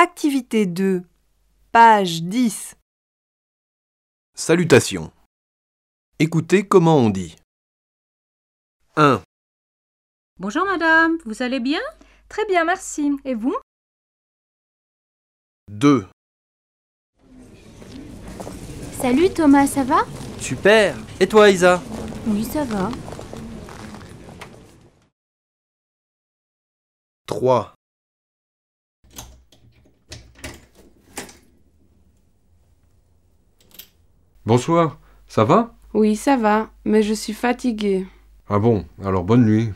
Activité 2. Page 10. Salutations. Écoutez comment on dit. 1, Bonjour madame, vous allez bien? Très bien, merci. Et vous? 2, Salut Thomas, ça va? Super Et toi Isa? Oui, ça va. 3, Bonsoir, ça va? Oui, ça va, mais je suis fatiguée. Ah bon, alors bonne nuit.